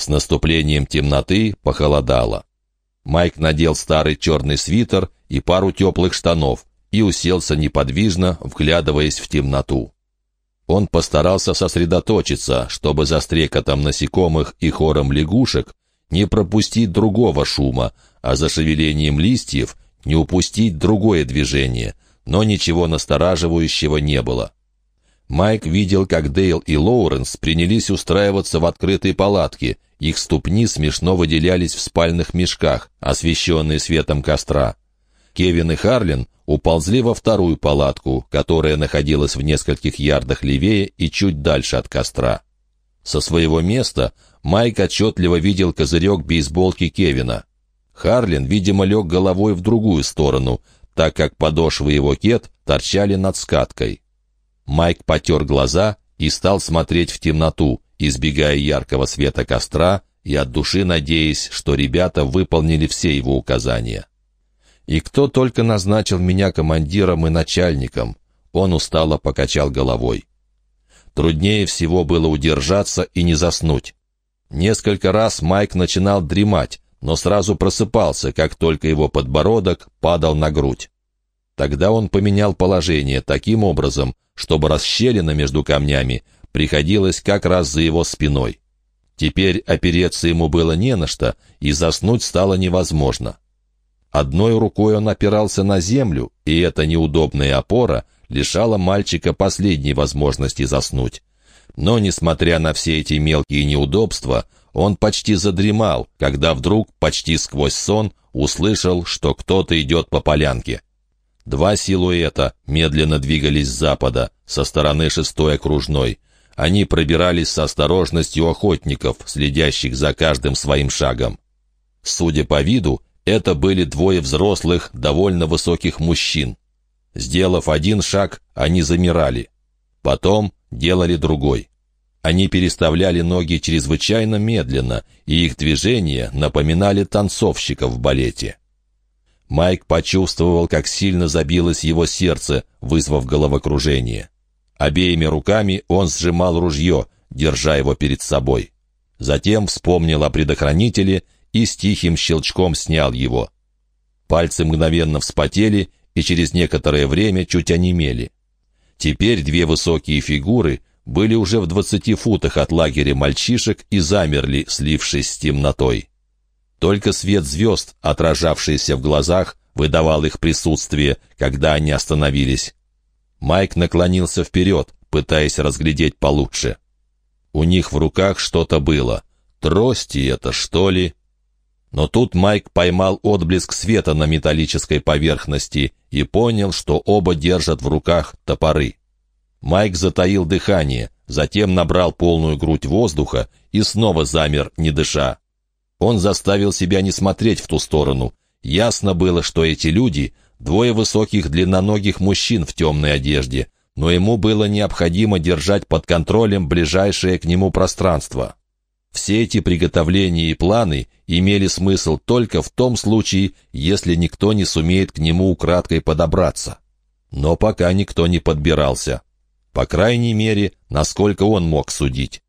С наступлением темноты похолодало. Майк надел старый черный свитер и пару теплых штанов и уселся неподвижно, вглядываясь в темноту. Он постарался сосредоточиться, чтобы за стрекотом насекомых и хором лягушек не пропустить другого шума, а за шевелением листьев не упустить другое движение, но ничего настораживающего не было. Майк видел, как Дейл и Лоуренс принялись устраиваться в открытой палатке, их ступни смешно выделялись в спальных мешках, освещенные светом костра. Кевин и Харлин уползли во вторую палатку, которая находилась в нескольких ярдах левее и чуть дальше от костра. Со своего места Майк отчетливо видел козырек бейсболки Кевина. Харлин, видимо, лег головой в другую сторону, так как подошвы его кет торчали над скаткой. Майк потер глаза и стал смотреть в темноту, избегая яркого света костра и от души надеясь, что ребята выполнили все его указания. И кто только назначил меня командиром и начальником, он устало покачал головой. Труднее всего было удержаться и не заснуть. Несколько раз Майк начинал дремать, но сразу просыпался, как только его подбородок падал на грудь. Тогда он поменял положение таким образом, чтобы расщелина между камнями приходилась как раз за его спиной. Теперь опереться ему было не на что, и заснуть стало невозможно. Одной рукой он опирался на землю, и эта неудобная опора лишала мальчика последней возможности заснуть. Но, несмотря на все эти мелкие неудобства, он почти задремал, когда вдруг, почти сквозь сон, услышал, что кто-то идет по полянке. Два силуэта медленно двигались с запада, со стороны шестой окружной. Они пробирались с осторожностью охотников, следящих за каждым своим шагом. Судя по виду, это были двое взрослых, довольно высоких мужчин. Сделав один шаг, они замирали. Потом делали другой. Они переставляли ноги чрезвычайно медленно, и их движения напоминали танцовщиков в балете. Майк почувствовал, как сильно забилось его сердце, вызвав головокружение. Обеими руками он сжимал ружье, держа его перед собой. Затем вспомнил о предохранителе и с тихим щелчком снял его. Пальцы мгновенно вспотели и через некоторое время чуть онемели. Теперь две высокие фигуры были уже в двадцати футах от лагеря мальчишек и замерли, слившись с темнотой. Только свет звезд, отражавшийся в глазах, выдавал их присутствие, когда они остановились. Майк наклонился вперед, пытаясь разглядеть получше. У них в руках что-то было. Трости это, что ли? Но тут Майк поймал отблеск света на металлической поверхности и понял, что оба держат в руках топоры. Майк затаил дыхание, затем набрал полную грудь воздуха и снова замер, не дыша. Он заставил себя не смотреть в ту сторону. Ясно было, что эти люди — двое высоких длинноногих мужчин в темной одежде, но ему было необходимо держать под контролем ближайшее к нему пространство. Все эти приготовления и планы имели смысл только в том случае, если никто не сумеет к нему украдкой подобраться. Но пока никто не подбирался. По крайней мере, насколько он мог судить.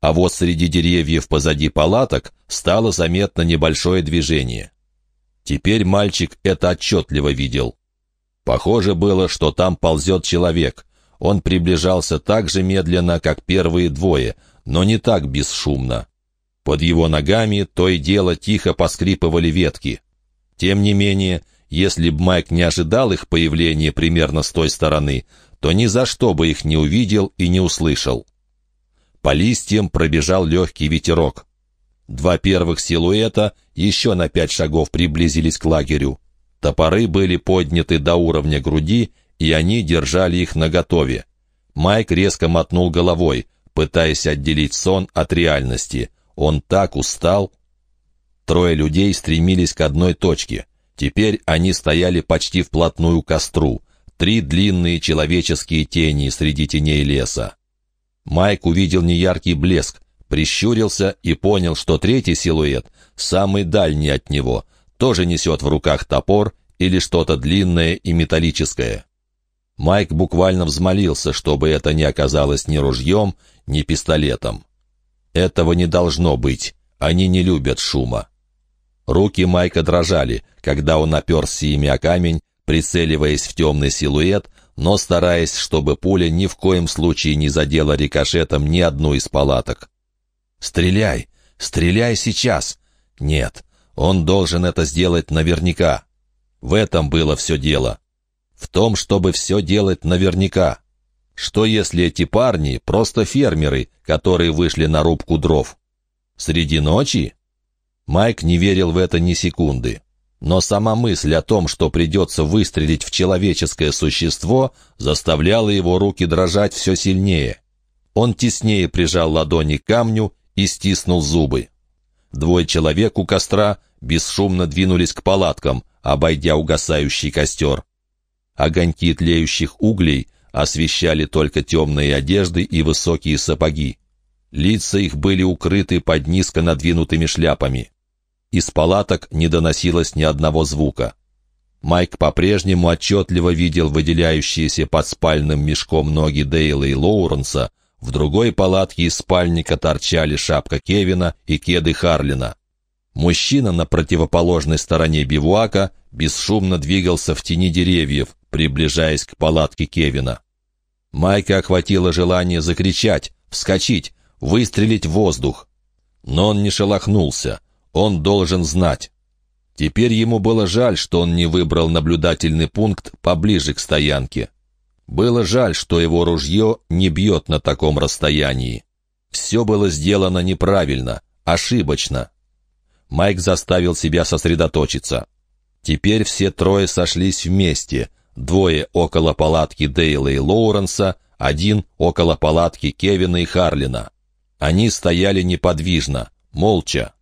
А вот среди деревьев позади палаток стало заметно небольшое движение. Теперь мальчик это отчетливо видел. Похоже было, что там ползет человек. Он приближался так же медленно, как первые двое, но не так бесшумно. Под его ногами то и дело тихо поскрипывали ветки. Тем не менее, если б Майк не ожидал их появления примерно с той стороны, то ни за что бы их не увидел и не услышал. По листьям пробежал легкий ветерок. Два первых силуэта еще на пять шагов приблизились к лагерю. Топоры были подняты до уровня груди, и они держали их наготове. Майк резко мотнул головой, пытаясь отделить сон от реальности. Он так устал. Трое людей стремились к одной точке. Теперь они стояли почти вплотную к костру. Три длинные человеческие тени среди теней леса. Майк увидел неяркий блеск, прищурился и понял, что третий силуэт, самый дальний от него, тоже несет в руках топор или что-то длинное и металлическое. Майк буквально взмолился, чтобы это не оказалось ни ружьем, ни пистолетом. Этого не должно быть. Они не любят шума. Руки Майка дрожали, когда он оперся ими о камень, прицеливаясь в темный силуэт, но стараясь, чтобы пуля ни в коем случае не задела рикошетом ни одну из палаток. «Стреляй! Стреляй сейчас!» «Нет, он должен это сделать наверняка». В этом было все дело. В том, чтобы все делать наверняка. Что если эти парни просто фермеры, которые вышли на рубку дров? Среди ночи? Майк не верил в это ни секунды. Но сама мысль о том, что придется выстрелить в человеческое существо, заставляла его руки дрожать все сильнее. Он теснее прижал ладони к камню и стиснул зубы. Двое человек у костра бесшумно двинулись к палаткам, обойдя угасающий костер. Огоньки тлеющих углей освещали только темные одежды и высокие сапоги. Лица их были укрыты под низко надвинутыми шляпами. Из палаток не доносилось ни одного звука. Майк по-прежнему отчетливо видел выделяющиеся под спальным мешком ноги Дейла и Лоуренса, в другой палатке из спальника торчали шапка Кевина и кеды Харлина. Мужчина на противоположной стороне бивуака бесшумно двигался в тени деревьев, приближаясь к палатке Кевина. Майка охватило желание закричать, вскочить, выстрелить в воздух. Но он не шелохнулся. Он должен знать. Теперь ему было жаль, что он не выбрал наблюдательный пункт поближе к стоянке. Было жаль, что его ружье не бьет на таком расстоянии. Все было сделано неправильно, ошибочно. Майк заставил себя сосредоточиться. Теперь все трое сошлись вместе. Двое около палатки Дейла и Лоуренса, один около палатки Кевина и Харлина. Они стояли неподвижно, молча.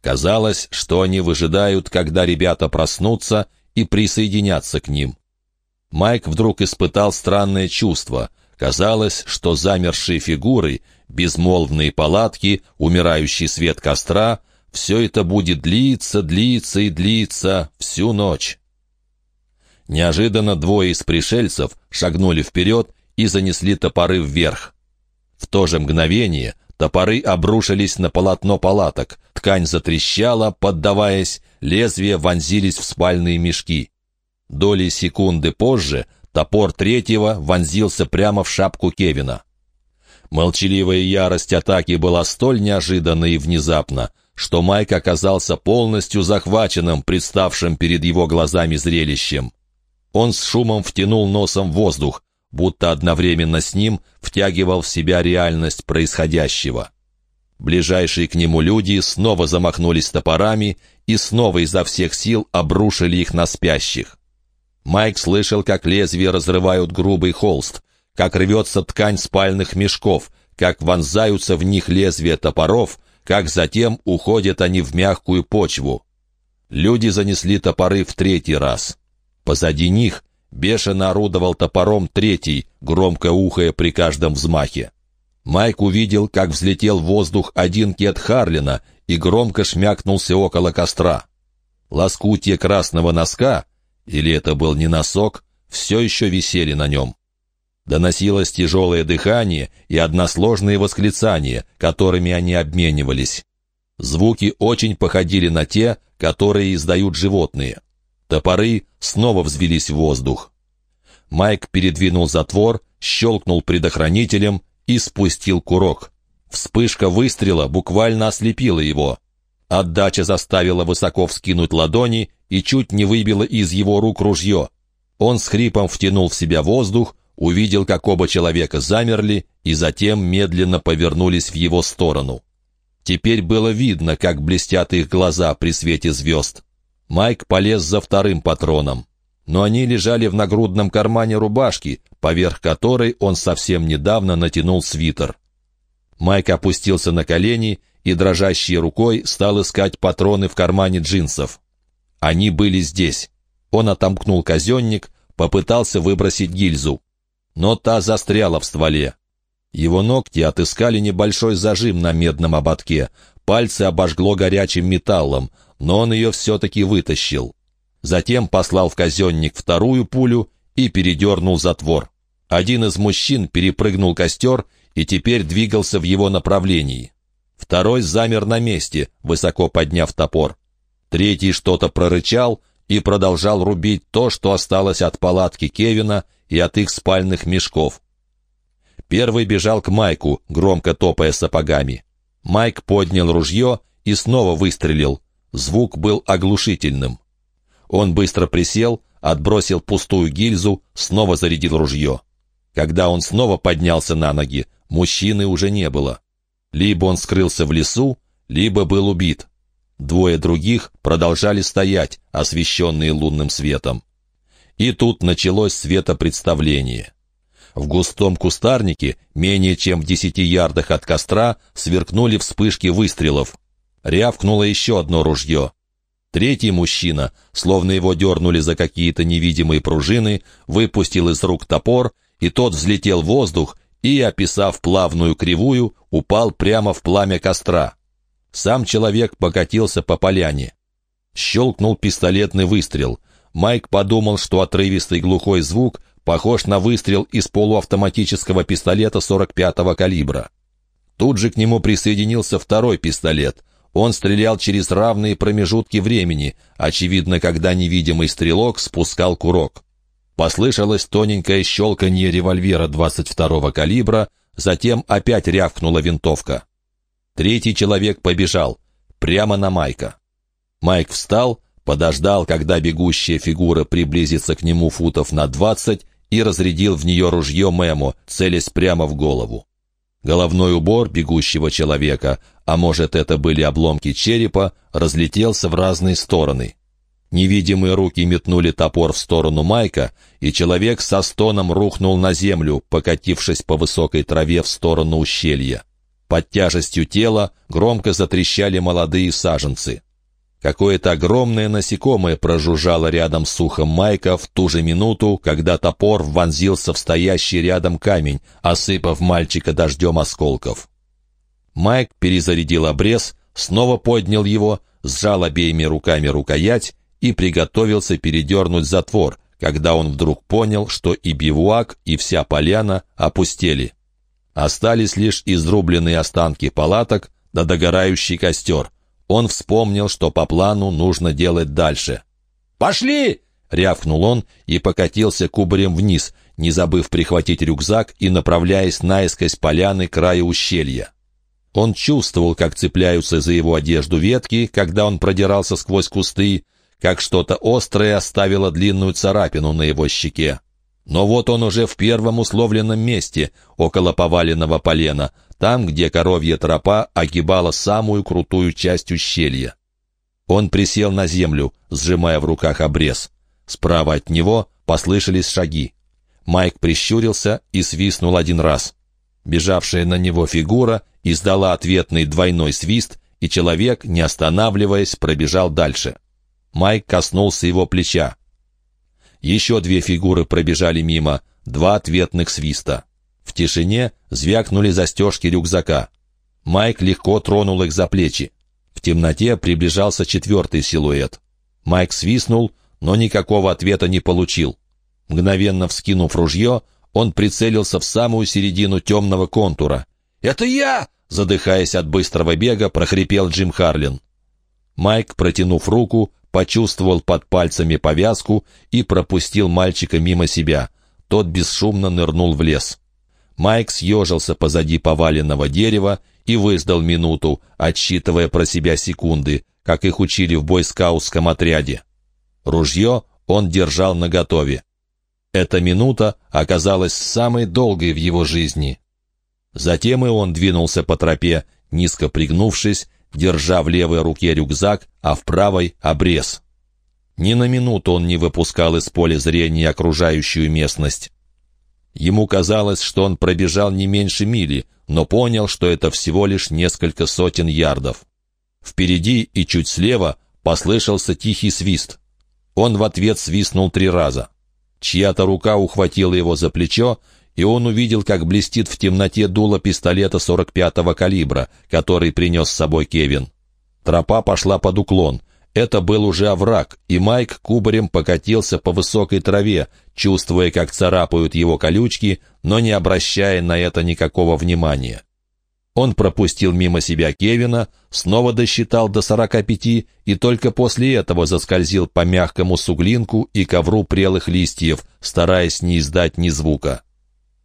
Казалось, что они выжидают, когда ребята проснутся и присоединятся к ним. Майк вдруг испытал странное чувство. Казалось, что замершие фигуры, безмолвные палатки, умирающий свет костра — все это будет длиться, длиться и длиться всю ночь. Неожиданно двое из пришельцев шагнули вперед и занесли топоры вверх. В то же мгновение топоры обрушились на полотно палаток, ткань затрещала, поддаваясь, лезвия вонзились в спальные мешки. Доли секунды позже топор третьего вонзился прямо в шапку Кевина. Молчаливая ярость атаки была столь неожиданна и внезапна, что Майк оказался полностью захваченным представшим перед его глазами зрелищем. Он с шумом втянул носом воздух, будто одновременно с ним втягивал в себя реальность происходящего. Ближайшие к нему люди снова замахнулись топорами и снова изо всех сил обрушили их на спящих. Майк слышал, как лезвия разрывают грубый холст, как рвется ткань спальных мешков, как вонзаются в них лезвия топоров, как затем уходят они в мягкую почву. Люди занесли топоры в третий раз. Позади них бешено орудовал топором третий, громко ухая при каждом взмахе. Майк увидел, как взлетел в воздух один кет Харлина и громко шмякнулся около костра. Лоскутья красного носка, или это был не носок, все еще висели на нем. Доносилось тяжелое дыхание и односложные восклицания, которыми они обменивались. Звуки очень походили на те, которые издают животные. Топоры снова взвелись в воздух. Майк передвинул затвор, щелкнул предохранителем и спустил курок. Вспышка выстрела буквально ослепила его. Отдача заставила высоко вскинуть ладони и чуть не выбила из его рук ружье. Он с хрипом втянул в себя воздух, увидел, как оба человека замерли и затем медленно повернулись в его сторону. Теперь было видно, как блестят их глаза при свете звезд. Майк полез за вторым патроном, но они лежали в нагрудном кармане рубашки, поверх которой он совсем недавно натянул свитер. Майк опустился на колени и дрожащей рукой стал искать патроны в кармане джинсов. Они были здесь. Он отомкнул казенник, попытался выбросить гильзу но та застряла в стволе. Его ногти отыскали небольшой зажим на медном ободке, пальцы обожгло горячим металлом, но он ее все-таки вытащил. Затем послал в казенник вторую пулю и передернул затвор. Один из мужчин перепрыгнул костер и теперь двигался в его направлении. Второй замер на месте, высоко подняв топор. Третий что-то прорычал и продолжал рубить то, что осталось от палатки Кевина и от их спальных мешков. Первый бежал к Майку, громко топая сапогами. Майк поднял ружье и снова выстрелил. Звук был оглушительным. Он быстро присел, отбросил пустую гильзу, снова зарядил ружье. Когда он снова поднялся на ноги, мужчины уже не было. Либо он скрылся в лесу, либо был убит. Двое других продолжали стоять, освещенные лунным светом. И тут началось светопредставление. В густом кустарнике, менее чем в десяти ярдах от костра, сверкнули вспышки выстрелов. Рявкнуло еще одно ружье. Третий мужчина, словно его дернули за какие-то невидимые пружины, выпустил из рук топор, и тот взлетел в воздух и, описав плавную кривую, упал прямо в пламя костра. Сам человек покатился по поляне. Щелкнул пистолетный выстрел. Майк подумал, что отрывистый глухой звук похож на выстрел из полуавтоматического пистолета 45-го калибра. Тут же к нему присоединился второй пистолет. Он стрелял через равные промежутки времени, очевидно, когда невидимый стрелок спускал курок. Послышалось тоненькое щелканье револьвера 22-го калибра, затем опять рявкнула винтовка. Третий человек побежал, прямо на Майка. Майк встал, подождал, когда бегущая фигура приблизится к нему футов на двадцать, и разрядил в нее ружье Мэму, целясь прямо в голову. Головной убор бегущего человека, а может это были обломки черепа, разлетелся в разные стороны. Невидимые руки метнули топор в сторону Майка, и человек со стоном рухнул на землю, покатившись по высокой траве в сторону ущелья. Под тяжестью тела громко затрещали молодые саженцы. Какое-то огромное насекомое прожужжало рядом с ухом Майка в ту же минуту, когда топор вонзился в стоящий рядом камень, осыпав мальчика дождем осколков. Майк перезарядил обрез, снова поднял его, сжал обеими руками рукоять и приготовился передернуть затвор, когда он вдруг понял, что и бивуак, и вся поляна опустели. Остались лишь изрубленные останки палаток да догорающий костер. Он вспомнил, что по плану нужно делать дальше. «Пошли!» — рявкнул он и покатился кубарем вниз, не забыв прихватить рюкзак и направляясь наискось поляны края ущелья. Он чувствовал, как цепляются за его одежду ветки, когда он продирался сквозь кусты, как что-то острое оставило длинную царапину на его щеке. Но вот он уже в первом условленном месте, около поваленного полена, там, где коровья тропа огибала самую крутую часть ущелья. Он присел на землю, сжимая в руках обрез. Справа от него послышались шаги. Майк прищурился и свистнул один раз. Бежавшая на него фигура издала ответный двойной свист, и человек, не останавливаясь, пробежал дальше. Майк коснулся его плеча. Еще две фигуры пробежали мимо, два ответных свиста. В тишине звякнули застежки рюкзака. Майк легко тронул их за плечи. В темноте приближался четвертый силуэт. Майк свистнул, но никакого ответа не получил. Мгновенно вскинув ружье, он прицелился в самую середину темного контура. «Это я!» — задыхаясь от быстрого бега, прохрипел Джим Харлин. Майк, протянув руку, почувствовал под пальцами повязку и пропустил мальчика мимо себя. Тот бесшумно нырнул в лес. Майк съежился позади поваленного дерева и выждал минуту, отсчитывая про себя секунды, как их учили в бойскаутском отряде. Ружье он держал наготове. Эта минута оказалась самой долгой в его жизни. Затем и он двинулся по тропе, низко пригнувшись держа в левой руке рюкзак, а в правой — обрез. Ни на минуту он не выпускал из поля зрения окружающую местность. Ему казалось, что он пробежал не меньше мили, но понял, что это всего лишь несколько сотен ярдов. Впереди и чуть слева послышался тихий свист. Он в ответ свистнул три раза. Чья-то рука ухватила его за плечо, и он увидел, как блестит в темноте дуло пистолета 45-го калибра, который принес с собой Кевин. Тропа пошла под уклон. Это был уже овраг, и Майк кубарем покатился по высокой траве, чувствуя, как царапают его колючки, но не обращая на это никакого внимания. Он пропустил мимо себя Кевина, снова досчитал до сорока пяти и только после этого заскользил по мягкому суглинку и ковру прелых листьев, стараясь не издать ни звука.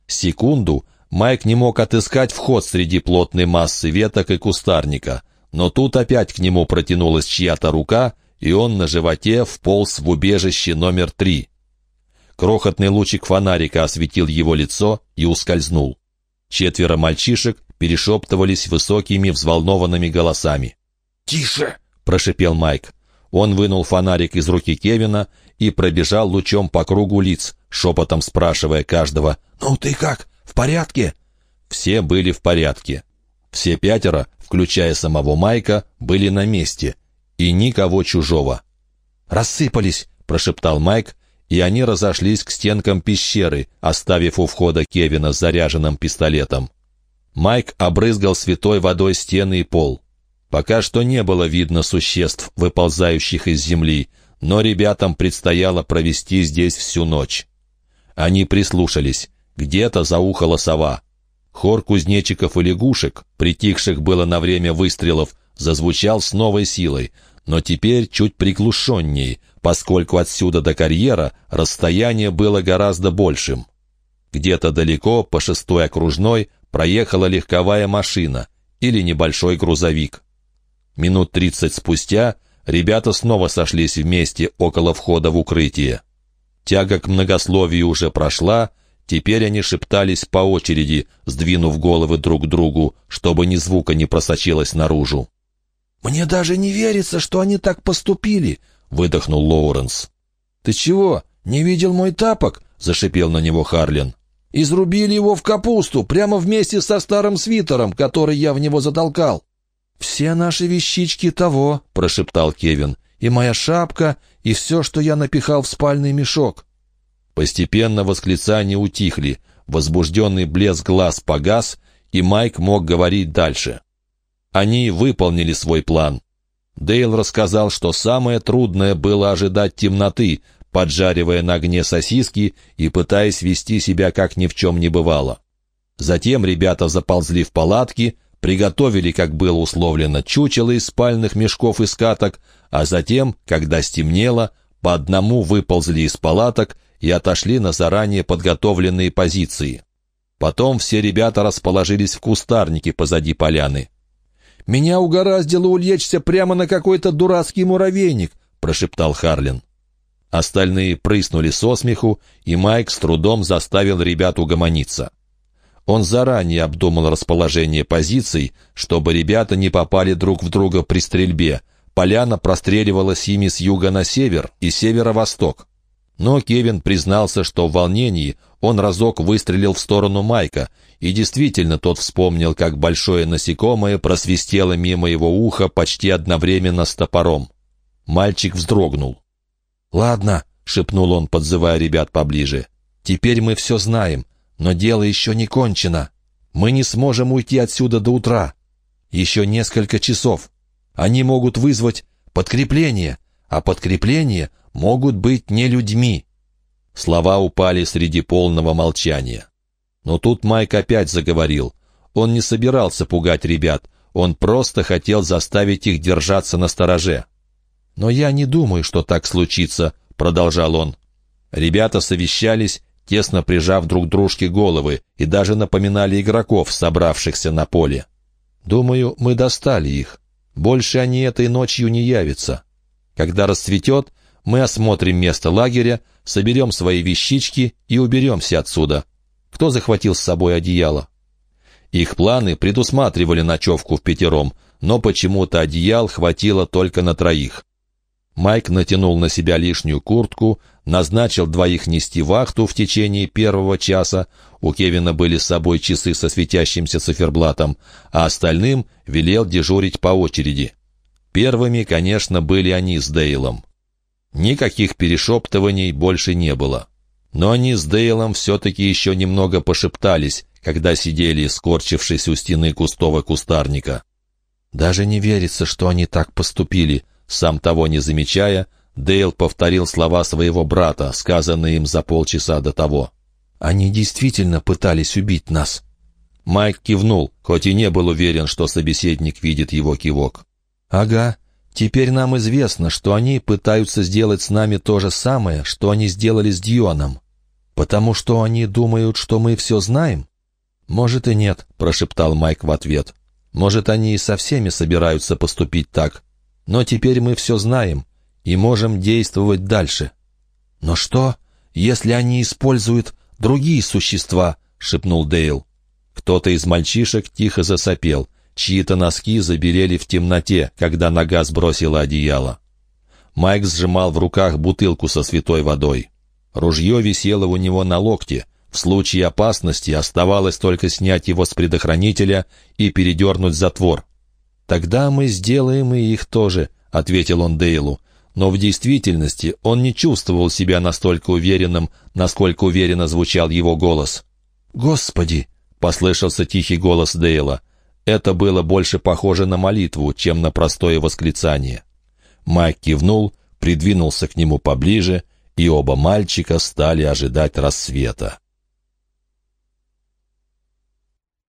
Секунду Майк не мог отыскать вход среди плотной массы веток и кустарника, но тут опять к нему протянулась чья-то рука, и он на животе вполз в убежище номер три. Крохотный лучик фонарика осветил его лицо и ускользнул. Четверо мальчишек перешептывались высокими взволнованными голосами. «Тише!» — прошипел Майк. Он вынул фонарик из руки Кевина и пробежал лучом по кругу лиц, шепотом спрашивая каждого «Ну ты как, в порядке?» Все были в порядке. Все пятеро, включая самого Майка, были на месте, и никого чужого. «Рассыпались!» — прошептал Майк, и они разошлись к стенкам пещеры, оставив у входа Кевина с заряженным пистолетом. Майк обрызгал святой водой стены и пол. Пока что не было видно существ, выползающих из земли, но ребятам предстояло провести здесь всю ночь. Они прислушались. Где-то заухала сова. Хор кузнечиков и лягушек, притихших было на время выстрелов, зазвучал с новой силой, но теперь чуть приглушенней, поскольку отсюда до карьера расстояние было гораздо большим. Где-то далеко, по шестой окружной, проехала легковая машина или небольшой грузовик. Минут тридцать спустя ребята снова сошлись вместе около входа в укрытие. Тяга к многословию уже прошла, теперь они шептались по очереди, сдвинув головы друг к другу, чтобы ни звука не просочилось наружу. «Мне даже не верится, что они так поступили», — выдохнул Лоуренс. «Ты чего, не видел мой тапок?» — зашипел на него Харлин. Изрубили его в капусту, прямо вместе со старым свитером, который я в него затолкал. «Все наши вещички того», — прошептал Кевин, «и моя шапка, и все, что я напихал в спальный мешок». Постепенно восклицания утихли, возбужденный блеск глаз погас, и Майк мог говорить дальше. Они выполнили свой план. Дейл рассказал, что самое трудное было ожидать темноты, поджаривая на огне сосиски и пытаясь вести себя как ни в чем не бывало. Затем ребята заползли в палатки, приготовили, как было условлено, чучело из спальных мешков и скаток, а затем, когда стемнело, по одному выползли из палаток и отошли на заранее подготовленные позиции. Потом все ребята расположились в кустарнике позади поляны. «Меня угораздило улечься прямо на какой-то дурацкий муравейник», — прошептал Харлин. Остальные прыснули со смеху, и Майк с трудом заставил ребят угомониться. Он заранее обдумал расположение позиций, чтобы ребята не попали друг в друга при стрельбе. Поляна простреливалась ими с юга на север и северо-восток. Но Кевин признался, что в волнении он разок выстрелил в сторону Майка, и действительно тот вспомнил, как большое насекомое просвистело мимо его уха почти одновременно с топором. Мальчик вздрогнул. «Ладно», — шепнул он, подзывая ребят поближе. «Теперь мы все знаем, но дело еще не кончено. Мы не сможем уйти отсюда до утра. Еще несколько часов. Они могут вызвать подкрепление, а подкрепление могут быть не людьми». Слова упали среди полного молчания. Но тут Майк опять заговорил. Он не собирался пугать ребят, он просто хотел заставить их держаться на стороже. «Но я не думаю, что так случится», — продолжал он. Ребята совещались, тесно прижав друг дружке головы, и даже напоминали игроков, собравшихся на поле. «Думаю, мы достали их. Больше они этой ночью не явятся. Когда расцветет, мы осмотрим место лагеря, соберем свои вещички и уберемся отсюда. Кто захватил с собой одеяло?» Их планы предусматривали ночевку в пятером, но почему-то одеял хватило только на троих. Майк натянул на себя лишнюю куртку, назначил двоих нести вахту в течение первого часа, у Кевина были с собой часы со светящимся циферблатом, а остальным велел дежурить по очереди. Первыми, конечно, были они с Дейлом. Никаких перешептываний больше не было. Но они с Дейлом все-таки еще немного пошептались, когда сидели, скорчившись у стены густого кустарника. «Даже не верится, что они так поступили», сам того не замечая, Дейл повторил слова своего брата, сказанные им за полчаса до того. «Они действительно пытались убить нас». Майк кивнул, хоть и не был уверен, что собеседник видит его кивок. «Ага, теперь нам известно, что они пытаются сделать с нами то же самое, что они сделали с Дионом. Потому что они думают, что мы все знаем?» «Может и нет», — прошептал Майк в ответ. «Может, они и со всеми собираются поступить так. Но теперь мы все знаем и можем действовать дальше». «Но что, если они используют другие существа?» — шепнул Дейл. Кто-то из мальчишек тихо засопел. Чьи-то носки забелели в темноте, когда нога сбросила одеяло. Майк сжимал в руках бутылку со святой водой. Ружье висело у него на локте. В случае опасности оставалось только снять его с предохранителя и передернуть затвор. «Тогда мы сделаем и их тоже», — ответил он Дейлу. Но в действительности он не чувствовал себя настолько уверенным, насколько уверенно звучал его голос. «Господи!» — послышался тихий голос Дейла. Это было больше похоже на молитву, чем на простое восклицание. Майк кивнул, придвинулся к нему поближе, и оба мальчика стали ожидать рассвета.